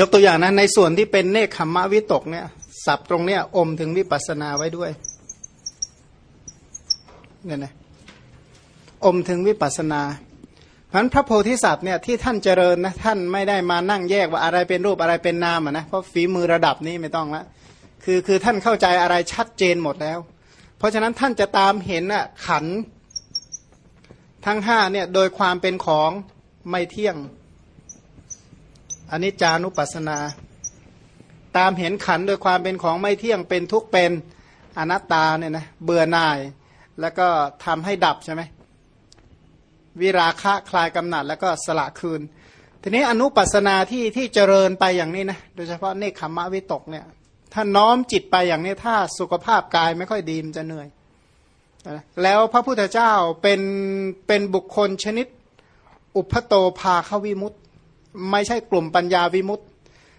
ยกตัวอย่างนะในส่วนที่เป็นเนคขมมะวิตกเนี่ยสับตรงเนี้ยอมถึงวิปัสนาไว้ด้วยเนี่ยนะอมถึงวิปัสสนาเพราะพระโพธิสัตว์เนี่ยที่ท่านเจริญนะท่านไม่ได้มานั่งแยกว่าอะไรเป็นรูปอะไรเป็นนามอะนะเพราะฝีมือระดับนี้ไม่ต้องละคือคือท่านเข้าใจอะไรชัดเจนหมดแล้ว เพราะฉะนั้นท่านจะตามเห็นอะขันทั้งห้าเนี่ยโดยความเป็นของไม่เที่ยง อันนี้จานุปัสนา ตามเห็นขันโดยความเป็นของไม่เที่ยงเป็นทุกเป็นอนัตตาเนี่ยนะเบื่อหน่าย แล้วก็ทำให้ดับใช่ไหมวิราคะคลายกำหนัด แล้วก็สละคืน ทีนี้อนุปัสนาที่ที่เจริญไปอย่างนี้นะโดยเฉพาะเนคขมะวิตกเนี่ยถ้าน้อมจิตไปอย่างนี้ถ้าสุขภาพกายไม่ค่อยดีมันจะเหนื่อย แล้วพระพุทธเจ้าเป็นเป็นบุคคลชนิด อุพโตภาควิมุต ไม่ใช่กลุ่มปัญญาวิมุตต์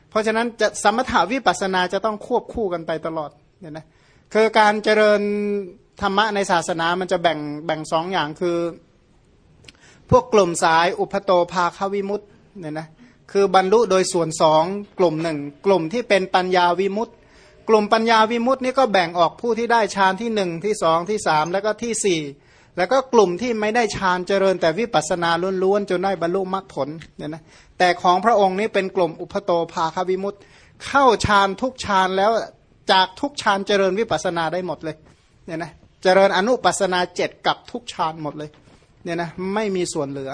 เพราะฉะนั้นจะสมถาวิปัสนาจะต้องควบคู่กันไปตลอดเนี่ยนะคือการเจริญธรรมะในศาสนามันจะแบ่งแบ่งสองอย่างคือ พวกกลุ่มสายอุปโตภาควิมุตต์เนี่ยนะคือบรรลุโดยส่วนสองกลุ่มหนึ่งกลุ่มที่เป็นปัญญาวิมุตต์กลุ่มปัญญาวิมุตตินี่ก็แบ่งออกผู้ที่ได้ฌานที่หนึ่งที่สองที่สามแล้วก็ที่สี่ แล้วก็กลุ่มที่ไม่ได้ฌานเจริญแต่วิปัสนาล้วนๆจนได้บรรลุมรรคผลเนี่ยนะแต่ของพระองค์นี้เป็นกลุ่มอุปโตภาควิมุตเข้าฌานทุกฌานแล้วจากทุกฌานเจริญวิปัสนาได้หมดเลยเนี่ยนะเจริญอนุปัสนาเจ็ดกับทุกฌานหมดเลยเนี่ยนะไม่มีส่วนเหลือ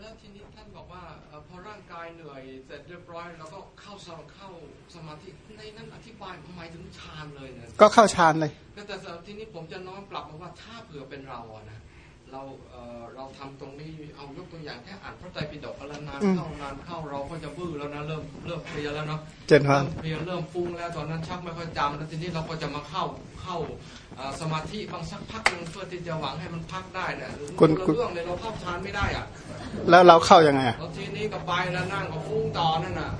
แล้วทีนี้ท่านบอกว่าพอร่างกายเหนื่อยเส ร็จเรียบร้อยแล้วก็เข้าเข้าสมาธิในนั้นอธิบายหมายถึงฌานเลยนะก็เข้าฌานเลยแต่ทีนี้ผมจะน้อมปรับมาว่าถ้าเผื่อเป็นเราอะนะ เราเเราทำตรงนี้เอายกตัวอย่างแค่อ่านพระไตรปิฎกอะไรนานเข้านานเข้าเราก็จะบื้อแล้วนะเริ่มเริ่มเพลียแล้วเนาะเจนครับเพลียเริ่มฟุ้งแล้วตอนนั้นชักไม่ค่อยจำแล้วทีนี้เราก็จะมาเข้าเข้าสมาธิบางสักพักหนึ่งเพื่อที่จะหวังให้มันพักได้เนี่ยคุณเรื่องเลยเราเข้าฌานไม่ได้อะแล้วเราเข้ายังไงอะทีนี้ก็ไปแล้วนั่งก็ฟุ้งต่อนั่นน่ะ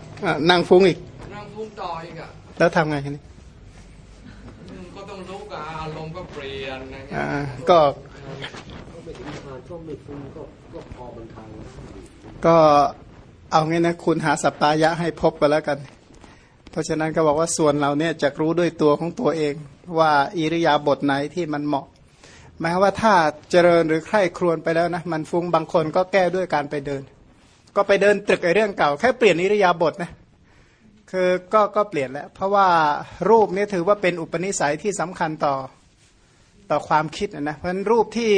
นั่งฟุ้งอีกนั่งฟุ้งต่ออีกอะแล้วทำไงทีนี้ก็ต้องรู้กับอารมณ์ก็เปลี่ยนนะก็ ก็เอางี้นะคุณหาสัปปายะให้พบกันแล้วกัน เพราะฉะนั้นก็บอกว่าส่วนเราเนี่ยจะรู้ด้วยตัวของตัวเอง ว่าอิริยาบถไหนที่มันเหมาะหมายว่าถ้าเจริญหรือใคร่ครวญไปแล้วนะมันฟุ้งบางคนก็แก้ด้วยการไปเดิน ก็ไปเดินตึกไอ้เรื่องเก่า แค่เปลี่ยนอิริยาบถนะคือก็ก็เปลี่ยนแล้ว เพราะว่ารูปนี้ถือว่าเป็นอุปนิสัยที่สำคัญต่อต่อความคิดนะเพราะฉะนั้นรูปที่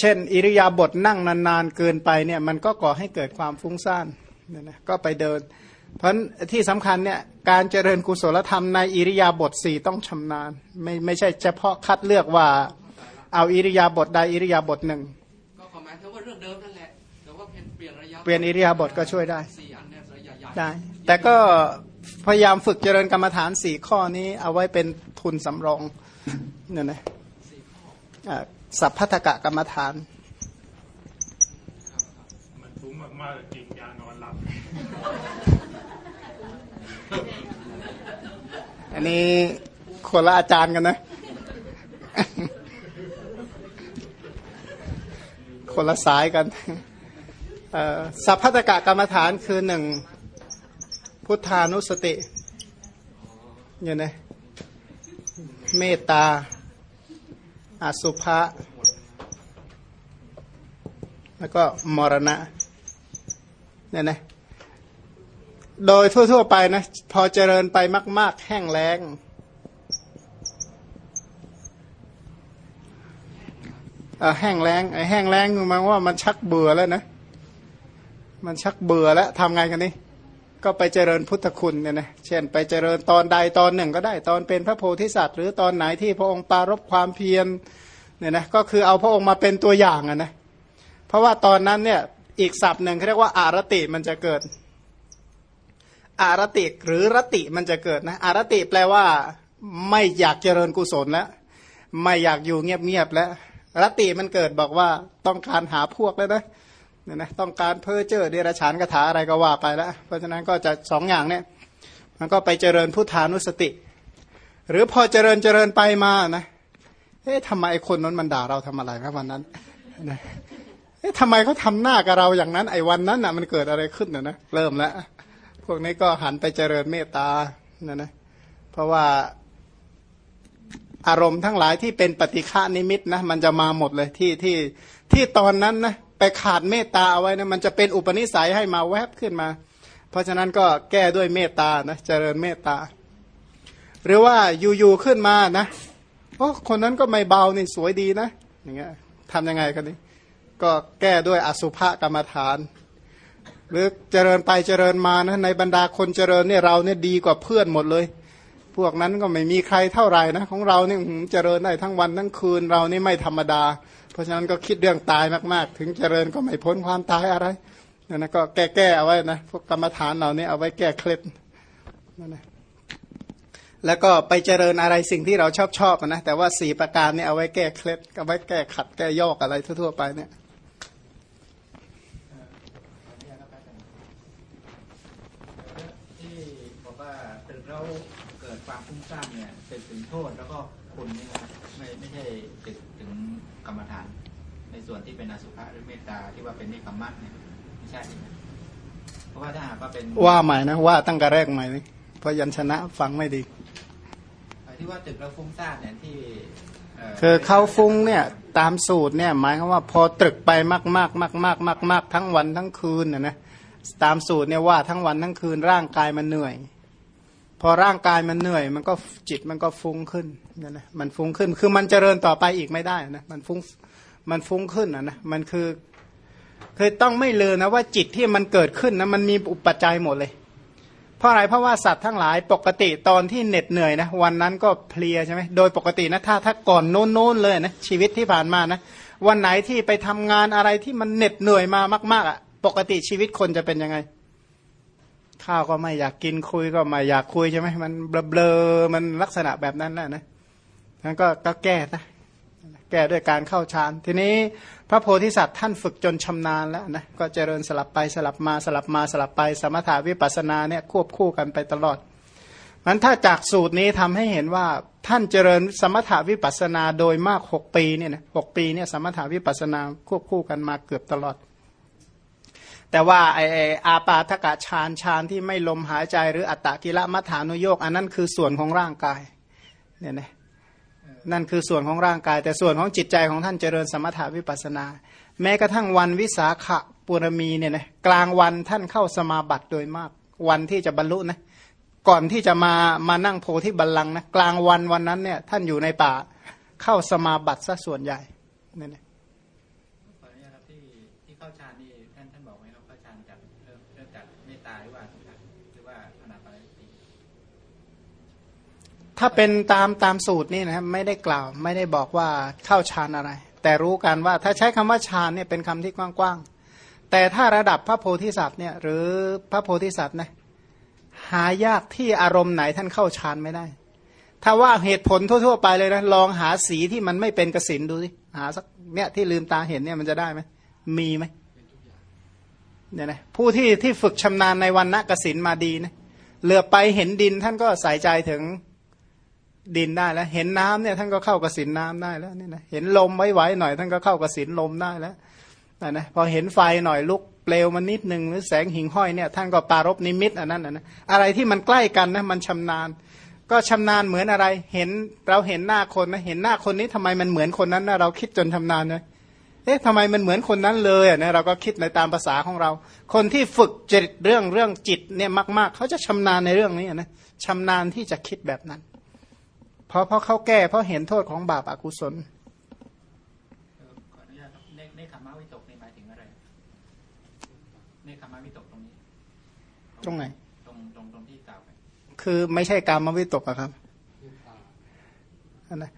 เช่น อิริยาบถนั่งนานๆเกินไปเนี่ยมันก็ก่อให้เกิดความฟุ้งซ่านเนี่ยนะก็ไปเดิน เพราะที่สำคัญเนี่ยการเจริญกุศลธรรมในอิริยาบถสี่ต้องชำนาญ ไม่ไม่ใช่เฉพาะคัดเลือกว่าเอาอิริยาบถใดอิริยาบถหนึ่งก็หมายถึงว่าเรื่องเดิมนั่นแหละแต่ว่าเปลี่ยนระยะเปลี่ยนอิริยาบถก็ช่วยได้ได้แต่ก็พยายามฝึกเจริญกรรมฐานสี่ข้อนี้เอาไว้เป็นทุนสำรองเนี่ยนะ สัพพทกะกรรมฐาน มันฟุ้งมากๆกินยานอนหลับ อันนี้คนละอาจารย์กันนะ คนละสายกันสัพพทกะกรรมฐานคือหนึ่งพุทธานุสติเนี่ยนะเมตตา อสุภะแล้วก็มรณะเนี่ยนะโดยทั่ว ๆ ไปนะพอเจริญไปมาก ๆ แห้งแล้ง แห้งแล้งไอ้แห้งแล้งมันว่ามันชักเบื่อแล้วนะ มันชักเบื่อแล้วทำไงกันนี่ ก็ไปเจริญพุทธคุณเนี่ยนะเช่น ไปเจริญตอนใดตอนหนึ่งก็ได้ตอนเป็นพระโพธิสัตว์ หรือตอนไหนที่พระองค์ปารบความเพียรเนี่ยนะก็คือเอาพระองค์มาเป็นตัวอย่างอะนะเพราะว่าตอนนั้นเนี่ยอีกศัพท์หนึ่งเขาเรียกว่าอารติมันจะเกิด อารติหรือรติมันจะเกิดนะอารติแปลว่า ไม่อยากเจริญกุศลแล้วไม่อยากอยู่เงียบๆแล้วรติมันเกิดบอกว่าต้องการหาพวกแล้วนะเนี่ยนะต้องการเพ้อเจ้อเดรัจฉานคาถาอะไรก็ว่าไปแล้ว เพราะฉะนั้นก็จะสองอย่างเนี่ยมันก็ไปเจริญพุทธานุสติ หรือพอเจริญเจริญไปมานะเอ๊ะทำไมคนนั้นมันด่าเราทำอะไรครับวันนั้นนะเอ๊ะทำไมเขาทำหน้ากับเราอย่างนั้น ไอ้วันนั้นน่ะมันเกิดอะไรขึ้นเนะนะเริ่มแล้วพวกนี้ก็หันไปเจริญเมตตานะนะเพราะว่าอารมณ์ทั้งหลายที่เป็นปฏิฆานิมิตนะมันจะมาหมดเลยที่ที่ที่ตอนนั้นนะ ไปขาดเมตตาเอาไว้นะมันจะเป็นอุปนิสัยให้มาแวบขึ้นมา เพราะฉะนั้นก็แก้ด้วยเมตตานะเจริญเมตตา หรือว่าอยู่ๆขึ้นมานะโอ้คนนั้นก็ไม่เบานี่สวยดีนะอย่างเงี้ยทำยังไงกันนี่ก็แก้ด้วยอสุภกรรมฐาน หรือเจริญไปเจริญมานะในบรรดาคนเจริญเนี่ยเราเนี่ยดีกว่าเพื่อนหมดเลย พวกนั้นก็ไม่มีใครเท่าไหร่นะของเราเนี่ยเจริญได้ทั้งวันทั้งคืนเรานี่ไม่ธรรมดา เพราะฉะนั้นก็คิดเรื่องตายมาก ๆ ถึงเจริญก็ไม่พ้นความตายอะไรนั่นนะก็แก้แก้เอาไว้นะพวกกรรมฐานเหล่านี้เอาไว้แก้เคล็ดนั่นนะแล้วก็ไปเจริญอะไรสิ่งที่เราชอบชอบนะแต่ว่าสี่ประการเนี่ยเอาไว้แก้เคล็ดเอาไว้แก้ขัดแก้ยอกอะไรทั่ว ๆ ไปเนี่ยที่บอกว่าตื่นแล้วเกิดความฟุ้งซ่านเนี่ยเป็นถึงโทษแล้วก็ คุณนี่นะครับไม่ไม่ใช่ตึกถึงกรรมฐาน ในส่วนที่เป็นอสุภะหรือเมตตาที่ว่าเป็นเนคขมมะเนี่ยไม่ใช่ใช่ไหมเพราะว่าถ้าหากว่าเป็นว่าใหม่นะว่าตั้งแต่แรกใหม่เลยเพราะยันชนะฟังไม่ดีที่ว่าตึกแล้วฟุ้งซ่านเนี่ยที่เคือเขาฟุ้งเนี่ยตามสูตรเนี่ยหมายความว่าพอตรึกไปมากมากมากมากมากมากทั้งวันทั้งคืนนะนะตามสูตรเนี่ยว่าทั้งวันทั้งคืนร่างกายมันเหนื่อย พอร่างกายมันเหนื่อย มันก็จิตมันก็ฟุ้งขึ้นนะนะมันฟุ้งขึ้น คือมันเจริญต่อไปอีกไม่ได้นะมันฟุ้งมันฟุ้งขึ้นนะนะมันคือคือต้องไม่ลืมนะว่าจิตที่มันเกิดขึ้นนะมันมีอุปจัยหมดเลย เพราะอะไรเพราะว่าสัตว์ทั้งหลายปกติตอนที่เหน็ดเหนื่อยนะวันนั้นก็เพลียใช่ไหมโดยปกตินะถ้าถ้าก่อนโน้นโน้นเลยนะชีวิตที่ผ่านมานะวันไหนที่ไปทำงานอะไรที่มันเหน็ดเหนื่อยมามากๆอะปกติชีวิตคนจะเป็นยังไง ข้าวก็ไม่อยากกินคุยก็ไม่อยากคุยใช่ไหมมันเบลอๆมันลักษณะแบบนั้นแหละนะนั้นก็ก็แก้นะแก้ด้วยการเข้าฌาน ทีนี้พระโพธิสัตว์ท่านฝึกจนชำนาญแล้วนะก็เจริญสลับไปสลับมาสลับมาสลับไป สมถาวิปัสสนาเนี่ยควบคู่กันไปตลอดมันถ้าจากสูตรนี้ทำให้เห็นว่าท่านเจริญสมถาวิปัสสนาโดยมากหกปีเนี่ยนะหกปีเนี่ยสมถาวิปัสสนาควบคู่กันมาเกือบตลอด แต่ว่าไอไอ้อาปาทกะฌานฌานที่ไม่ลมหายใจหรืออัตตกิละมัฐานุโยกอันนั้นคือส่วนของร่างกายเนี่ยนะนั่นคือส่วนของร่างกาย แต่ส่วนของจิตใจของท่านเจริญสมถาวิปัสสนา แม้กระทั่งวันวิสาขะปุรมีเนี่ยนะกลางวันท่านเข้าสมาบัติโดยมาก วันที่จะบรรลุนะก่อนที่จะมามานั่งโพธิบัลลังก์นะกลางวันวันนั้นเนี่ยท่านอยู่ในป่าเข้าสมาบัติซะส่วนใหญ่เนี่ยนะ ขออนุญาตครับที่ที่เข้าฌานนี่ท่านท่านบอกไหมครับเข้าฌานจากเริ่มเริ่มจากเมตตาหรือว่าอสุภะหรือว่าอนาปานสติ ถ้าเป็นตามตามสูตรนี่นะครับไม่ได้กล่าว ไม่ได้บอกว่าเข้าฌานอะไร แต่รู้กันว่าถ้าใช้คำว่าฌานเนี่ยเป็นคำที่กว้างๆแต่ถ้าระดับพระโพธิสัตว์เนี่ยหรือพระโพธิสัตว์นะหายากที่อารมณ์ไหนท่านเข้าฌานไม่ได้ ถ้าว่าเหตุผลทั่วๆไปเลยนะลองหาสีที่มันไม่เป็นกสินดูสิหาสักเนี่ยที่ลืมตาเห็นเนี่ยมันจะได้ไหมมีไหมเนี่ยนะผู้ที่ที่ฝึกชำนาญในวันณกสินมาดีนะเหลือไปเห็นดินท่านก็ใส่ใจถึง ดินได้แล้ว เห็นน้ำเนี่ยท่านก็เข้ากสินน้ำได้แล้วนี่นะเห็นลมไหวๆหน่อย ท่านก็เข้ากสินลมได้แล้วนะนะพอเห็นไฟหน่อยลุกเปลวมันนิดหนึ่งหรือแสงหิ่งห้อยเนี่ยท่านก็ปารบนิมิตอันนั้นนะอะไรที่มันใกล้กันนะมันชำนาญ ก็ชำนาญเหมือนอะไร เห็นเราเห็นหน้าคนนะเห็นหน้าคนนี้ทำไมมันเหมือนคนนั้นนะเราคิดจนชำนาญเลยเอ๊ะทำไมมันเหมือนคนนั้นเลยอะนะเราก็คิดในตามภาษาของเรา คนที่ฝึกจิตเรื่องเรื่องจิตเนี่ยมาก ๆ เขาจะชำนาญในเรื่องนี้นะชำนาญที่จะคิดแบบนั้น เพราะเพราะเขาแก้เพราะเห็นโทษของบาปอากุศลเอ่อขออนุญาตครับในในคำว่าวิตกในหมายถึงอะไรในคำว่าวิตกตรงนี้ ตรงไหน ตรงตรงตรงที่กล่าวไปคือไม่ใช่การมาวิตกอะครับอันนะ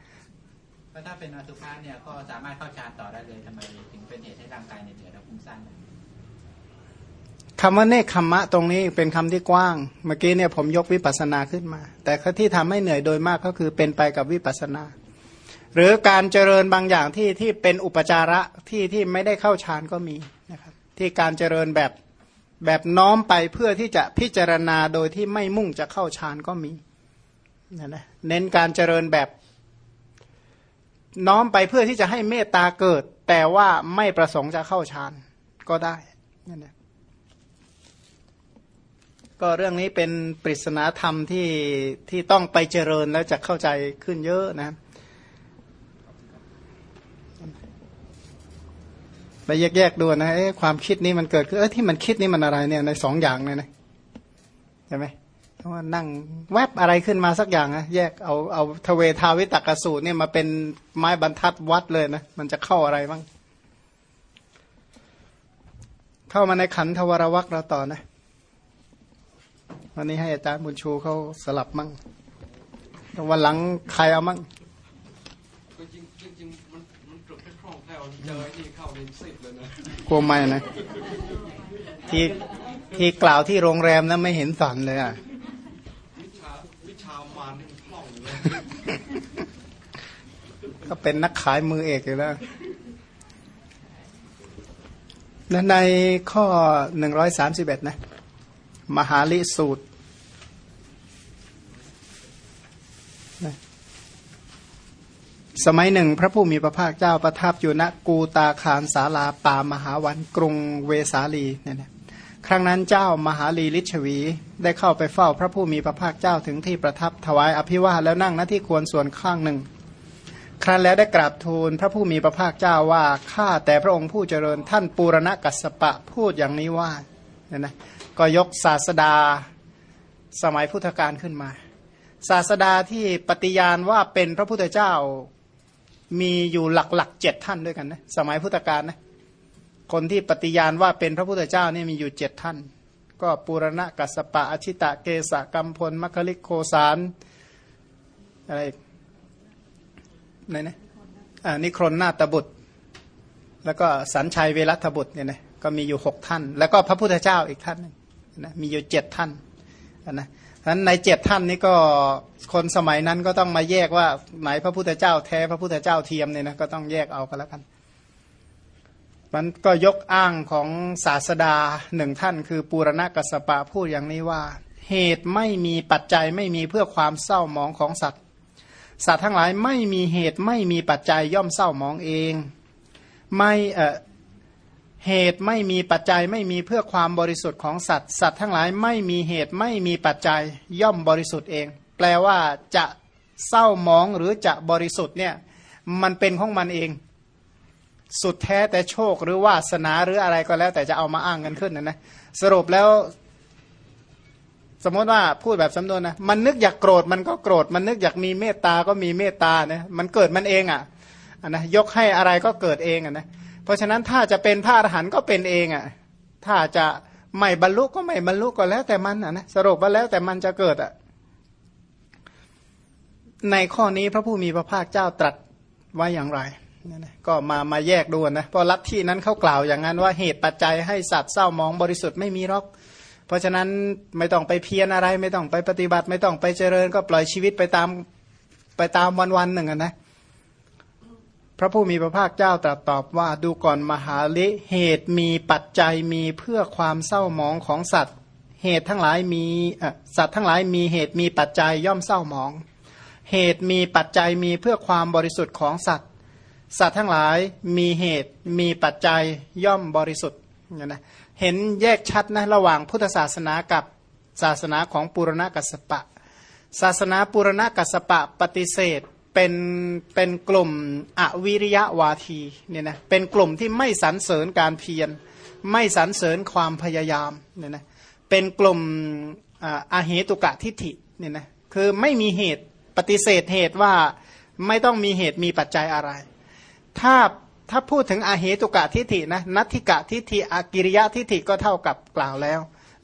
แล้วถ้าเป็นอสุภะเนี่ยก็สามารถเข้าฌานต่อได้เลยทำไมถึงเป็นเหตุให้ร่างกายเนี่ยเหนื่อยและฟุ้งซ่านได้ คำว่าเนคขมมะตรงนี้เป็นคำที่กว้าง เมื่อกี้เนี่ยผมยกวิปัสสนาขึ้นมา แต่ที่ทำให้เหนื่อยโดยมากก็คือเป็นไปกับวิปัสสนา หรือการเจริญบางอย่างที่ที่เป็นอุปจาระที่ที่ไม่ได้เข้าฌานก็มีนะครับที่การเจริญแบบแบบน้อมไปเพื่อที่จะพิจารณาโดยที่ไม่มุ่งจะเข้าฌานก็มีนะนะเน้นการเจริญแบบ น้อมไปเพื่อที่จะให้เมตตาเกิด แต่ว่าไม่ประสงค์จะเข้าฌานก็ได้นั่นเอง ก็เรื่องนี้เป็นปริศนาธรรมที่ที่ต้องไปเจริญแล้วจะเข้าใจขึ้นเยอะนะไปแยกๆดูนะความคิดนี้มันเกิดขึ้นเออที่มันคิดนี่มันอะไรเนี่ยในสองอย่างเนี่ยนะใช่ไหมเพราะว่านั่งแวบอะไรขึ้นมาสักอย่างนะแยกเอาเอาทเวทาวิตกสูตรเนี่ยมาเป็นไม้บรรทัดวัดเลยนะมันจะเข้าอะไรบ้าง เข้ามาในขันธวรวักเราต่อนะ วันนี้ให้อาจารย์บุญชูเขาสลับมั่งวันหลังใครเอามั่งก็จริงจริงๆมันมันตรึกให้คล่องแคล่วเจอไอ้นี่เข้าในสิบเลยนะกลัวไม่นะที่ที่กล่าวที่โรงแรมนะไม่เห็นสันเลยอะวิชาวิชามารนี่มันคล่องเลยก็เป็นนักขายมือเอกอยู่แล้วและในข้อหนึ่งร้อยสามสิบเอ็ดนะ มหาลิสูตรสมัยหนึ่ง พระผู้มีพระภาคเจ้าประทับอยู่ณกูตาคารสาลาป่ามหาวันกรุงเวสาลีเนี่ยนะครั้งนั้นเจ้ามหาลีลิชวีได้เข้าไปเฝ้าพระผู้มีพระภาคเจ้าถึงที่ประทับถวายอภิวาแล้วนั่งณที่ควรส่วนข้างหนึ่ง ครั้นแล้วได้กราบทูลพระผู้มีพระภาคเจ้าว่าข้าแต่พระองค์ผู้เจริญท่านปูรณกัสสปะพูดอย่างนี้ว่าเนี่ยนะ ก็ยกศาสดาสมัยพุทธกาลขึ้นมา ศาสดาที่ปฏิญาณว่าเป็นพระพุทธเจ้ามีอยู่หลักๆเจ็ดท่านด้วยกันนะสมัยพุทธกาลนะคนที่ปฏิญาณว่าเป็นพระพุทธเจ้านี่มีอยู่เจ็ดท่าน ก็ปูรณะกัสปะอชิตะเกสะกัมพลมัคคลิโคสารอะไรอีกไหนนะอ่านิครนนาตบุตร แล้วก็สัญชัยเวรัตบุตรเนี่ยนะก็มีอยู่หกท่าน แล้วก็พระพุทธเจ้าอีกท่านหนึง นะมีอยู่เจ็ดท่านนะนั้นในเจ็ดท่านนี้ก็คนสมัยนั้นก็ต้องมาแยกว่าไหนพระพุทธเจ้าแท้พระพุทธเจ้าเทียมเนี่ยนะก็ต้องแยกเอากันแล้วกันมันก็ยกอ้างของศาสดาหนึ่งท่าน คือปูรณกัสปะพูดอย่างนี้ว่า เหตุไม่มีปัจจัยไม่มีเพื่อความเศร้าหมองของสัตว์ สัตว์ทั้งหลายไม่มีเหตุไม่มีปัจจัยย่อมเศร้าหมองเอง ไม่เออ เหตุไม่มีปัจจัยไม่มีเพื่อความบริสุทธิ์ของสัตว์ สัตว์ทั้งหลายไม่มีเหตุไม่มีปัจจัยย่อมบริสุทธิ์เอง แปลว่าจะเศร้ามองหรือจะบริสุทธิ์เนี่ยมันเป็นของมันเอง สุดแท้แต่โชคหรือวาสนาหรืออะไรก็แล้ว แต่จะเอามาอ้างกันขึ้นนะนะสรุปแล้ว สมมติว่าพูดแบบสำนวนนะมันนึกอยากโกรธมันก็โกรธ มันนึกอยากมีเมตตาก็มีเมตตานะมันเกิดมันเองอะอะนะยกให้อะไรก็เกิดเองอะนะ เพราะฉะนั้นถ้าจะเป็นพระอรหันต์ก็เป็นเองอะถ้าจะไม่บรรลุก็ไม่บรรลุก็แล้วแต่มันอะนะสรุปว่าแล้วแต่มันจะเกิดอะในข้อนี้พระผู้มีพระภาคเจ้าตรัสไว้อย่างไรก็มามาแยกดูนะเพราะลัทธินั้นเขากล่าวอย่างนั้นว่าเหตุปัจจัยให้สัตว์เศร้ามองบริสุทธิ์ไม่มีหรอก เพราะฉะนั้นไม่ต้องไปเพียรอะไร ไม่ต้องไปปฏิบัติ ไม่ต้องไปเจริญ ก็ปล่อยชีวิตไปตามไปตามวันวันๆหนึ่งอะนะ พระผู้มีพระภาคเจ้าตรัสตอบว่าดูก่อนมหาลิเหตุมีปัจจัยมีเพื่อความเศร้าหมองของสัตว์ เหตุทั้งหลายมีสัตว์ทั้งหลายมีเหตุมีปัจจัยย่อมเศร้าหมอง เหตุมีปัจจัยมีเพื่อความบริสุทธิ์ของสัตว์ สัตว์ทั้งหลายมีเหตุมีปัจจัยย่อมบริสุทธิ์เนี่ยนะเห็นแยกชัดนะระหว่างพุทธศาสนากับศาสนาของปุรณกัสสปะ ศาสนาปุรณกัสสปะปฏิเสธ เป็นเป็นกลุ่มอวิริยะวาทีเนี่ยนะเป็นกลุ่มที่ไม่สรรเสริญการเพียรไม่สรรเสริญความพยายามเนี่ยนะเป็นกลุ่มอาเหตุกะทิฏฐิเนี่ยนะคือไม่มีเหตุปฏิเสธเหตุว่าไม่ต้องมีเหตุมีปัจจัยอะไร ถ้าถ้าพูดถึงอาเหตุกะทิฏฐินะนัตถิกะทิฏฐิอากิริยะทิฏฐิก็เท่ากับกล่าวแล้ว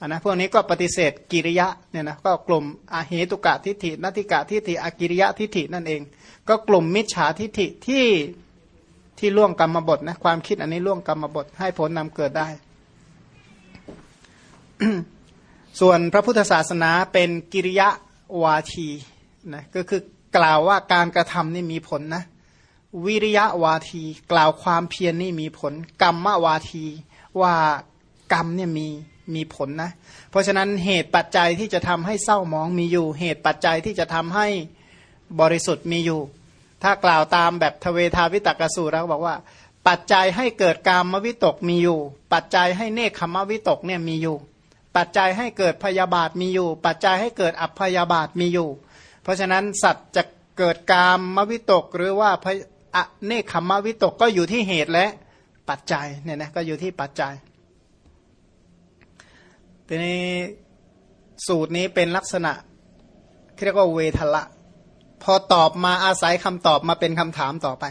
นนะพวกนี้ก็ปฏิเสธกิริยะเนี่ยนะก็กลุ่มอาเหตุกะทิฏฐินัติกะทิฏฐิอากิริยะทิฏฐินั่นเอง ก็กลุ่มมิจฉาทิฏฐิที่ที่ล่วงกรรมบทนะความคิดอันนี้ล่วงกรรมบทให้ผลนำเกิดได้ ส่วนพระพุทธศาสนาเป็นกิริยะวาทีนะก็คือกล่าวว่าการกระทำนี่มีผลนะวิริยะวาที กล่าวความเพียรนนี่มีผล กรรมวาที ว่ากรรมเนี่ยมี มีผลนะ เพราะฉะนั้นเหตุปัจจัยที่จะทำให้เศร้ามองมีอยู่ เหตุปัจจัยที่จะทำให้บริสุทธิ์มีอยู่ ถ้ากล่าวตามแบบทเวทาวิตกสูตรแล้วบอกว่า ปัจจัยให้เกิดกามวิตกมีอยู่ ปัจจัยให้เนคขมวิตกเนี่ยมีอยู่ ปัจจัยให้เกิดพยาบาทมีอยู่ ปัจจัยให้เกิดอัพยาบาทมีอยู่ เพราะฉะนั้นสัตว์จะเกิดกามมวิตกหรือว่าเนคขมวิตกก็อยู่ที่เหตุและปัจจัยเนี่ยนะก็อยู่ที่ปัจจัย ทีนี้สูตรนี้เป็นลักษณะเรียกว่าเวทละ พอตอบมาอาศัยคำตอบมาเป็นคำถามต่อไป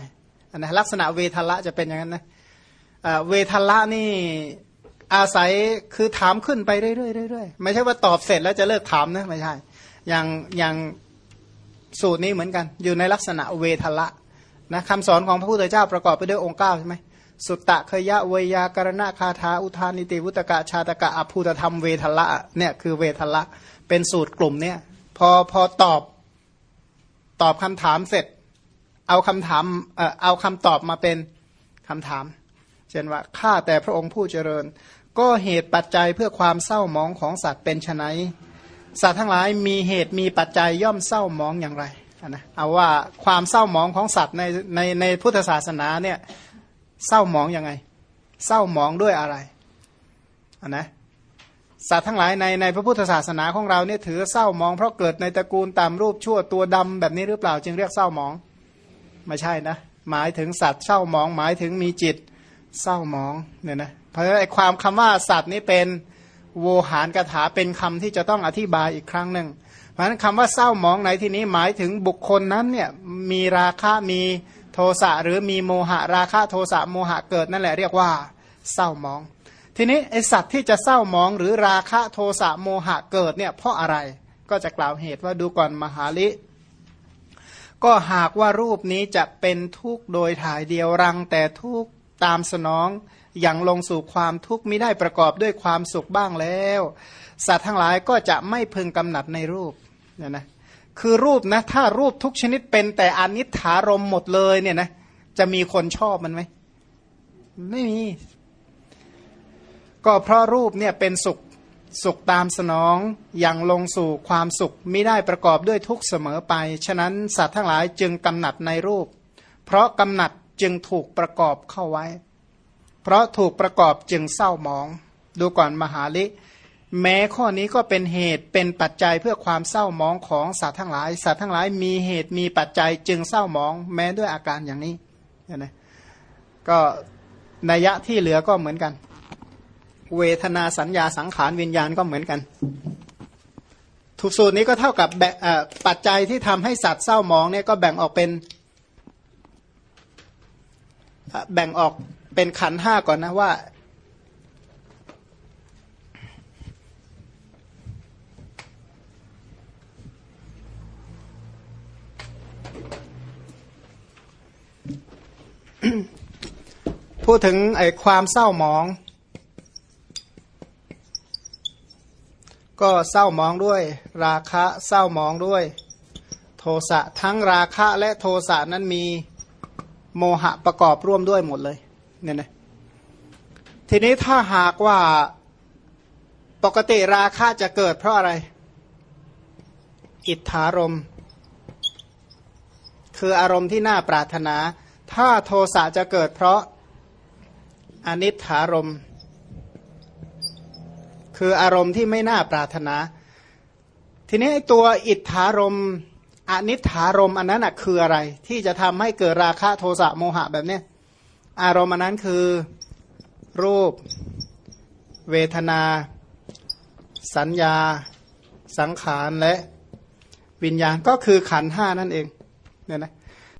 นะลักษณะเวทละจะเป็นอย่างนั้นนะเวทละนี่อาศัยคือถามขึ้นไปเรื่อยๆไม่ใช่ว่าตอบเสร็จแล้วจะเลิกถามนะไม่ใช่อย่างอย่างสูตรนี้เหมือนกัน อยู่ในลักษณะเวทละนะคำสอนของพระพุทธเจ้าประกอบไปด้วยองค์เก้าใช่ไหม สุตตะเคยะเวยากรณะคาถาอุทานิติวุตกะชาตกะอภูตธรรมเวทละเนี่ยคือเวทละเป็นสูตรกลุ่มเนี่ยพอพอตอบตอบคำถามเสร็จ เอาคำถามเอ่อเอาคำตอบมาเป็นคำถาม เช่นว่าข้าแต่พระองค์ผู้เจริญ ก็เหตุปัจจัยเพื่อความเศร้ามองของสัตว์เป็นไฉนสัตว์ทั้งหลายมีเหตุมีปัจจัยย่อมเศร้ามองอย่างไรนะเอาว่าความเศร้ามองของสัตว์ในในในพุทธศาสนาเนี่ย เศร้ามองยังไง เศร้ามองด้วยอะไรอันนะสัตว์ทั้งหลายในในพระพุทธศาสนาของเราเนี่ยถือเศร้ามอง เพราะเกิดในตระกูลตามรูปชั่วตัวดำแบบนี้หรือเปล่าจึงเรียกเศร้ามอง ไม่ใช่นะ หมายถึงสัตว์เศร้ามอง หมายถึงมีจิตเศร้ามองเนี่ยนะเพราะไอ้ความคำว่าสัตว์นี้เป็นโวหารกถาเป็นคำที่จะต้องอธิบายอีกครั้งหนึ่งเพราะฉะนั้นคำว่าเศร้ามองในที่นี้หมายถึงบุคคลนั้นเนี่ยมีราคะมี โทสะหรือมีโมหะราคะโทสะโมหะเกิดนั่นแหละเรียกว่าเศร้ามอง ทีนี้ไอสัตว์ที่จะเศร้ามองหรือราคะโทสะโมหะเกิดเนี่ยเพราะอะไรก็จะกล่าวเหตุว่าดูก่อนมหาลิ ก็หากว่ารูปนี้จะเป็นทุกข์โดยถ่ายเดียวรังแต่ทุกข์ตามสนองอย่างลงสู่ความทุกข์ไม่ได้ประกอบด้วยความสุขบ้างแล้ว สัตว์ทั้งหลายก็จะไม่พึงกำหนัดในรูปเนี่ยนะ คือรูปนะถ้ารูปทุกชนิดเป็นแต่อนิถารมหมดเลยเนี่ยนะจะมีคนชอบมันไหมไม่มี ก็เพราะรูปเนี่ยเป็นสุขสุขตามสนองอย่างลงสู่ความสุขไม่ได้ประกอบด้วยทุกเสมอไป ฉะนั้นสัตว์ทั้งหลายจึงกำหนัดในรูป เพราะกำหนัดจึงถูกประกอบเข้าไว้ เพราะถูกประกอบจึงเศร้าหมอง ดูก่อนมหาลิ แม้ข้อนี้ก็เป็นเหตุเป็นปัจจัยเพื่อความเศร้ามองของสัตว์ทั้งหลาย สัตว์ทั้งหลายมีเหตุมีปัจจัยจึงเศร้ามอง แม้ด้วยอาการอย่างนี้นะก็นัยยะที่เหลือก็เหมือนกัน เวทนาสัญญาสังขารวิญญาณก็เหมือนกัน ทุกสูตรนี้ก็เท่ากับปัจจัยที่ทำให้สัตว์เศร้ามองเนี่ยก็แบ่งออกเป็น แบ่งออกเป็นขันห้าก่อนนะว่า พูดถึงไอ้ความเศร้าหมอง ก็เศร้าหมองด้วย ราคะเศร้าหมองด้วย โทสะทั้งราคะและโทสะนั้นมีโมหะประกอบร่วมด้วยหมดเลยเนี่ยนะทีนี้ถ้าหากว่าปกติราคะจะเกิดเพราะอะไร อิทธารม คืออารมณ์ที่น่าปรารถนา ถ้าโทสะจะเกิดเพราะ อนิถารมคืออารมณ์ที่ไม่น่าปรารถนา ทีนี้ตัวอิทธารมอนิถารมอันนั้นคืออะไร ที่จะทำให้เกิดราคะโทสะโมหะแบบนี้อารมณ์อันนั้นคือรูป เวทนา สัญญา สังขารและวิญญาณก็คือขันห้านั่นเองเนี่ยนะ